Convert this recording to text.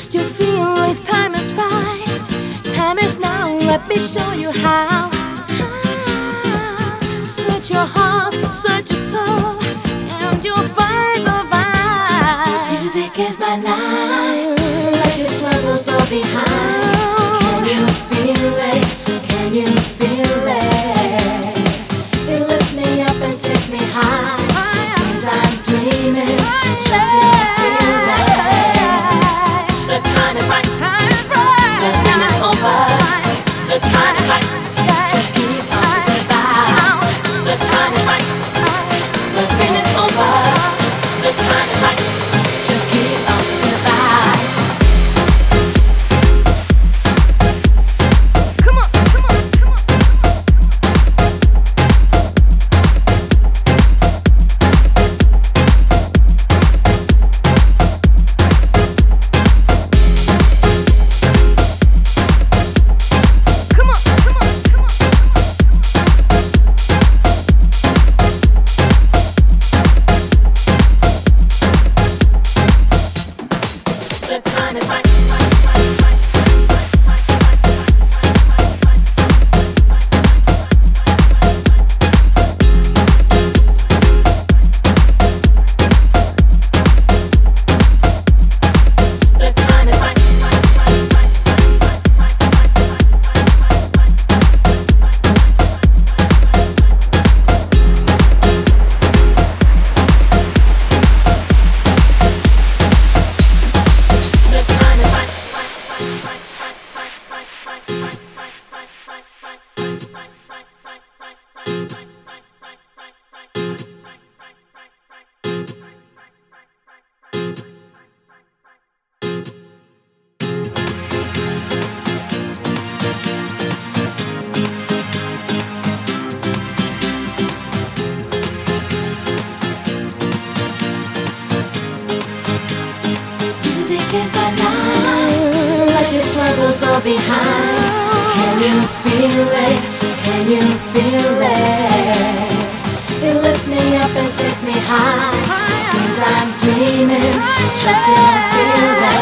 Just you feel this time is right? Time is now, let me show you how. Search your heart, search your soul, and you'll find the vibe. Music is my life, let the troubles all behind. The time is right. All behind. Can you feel it? Can you feel it? It lifts me up and takes me high. Seems I'm dreaming just to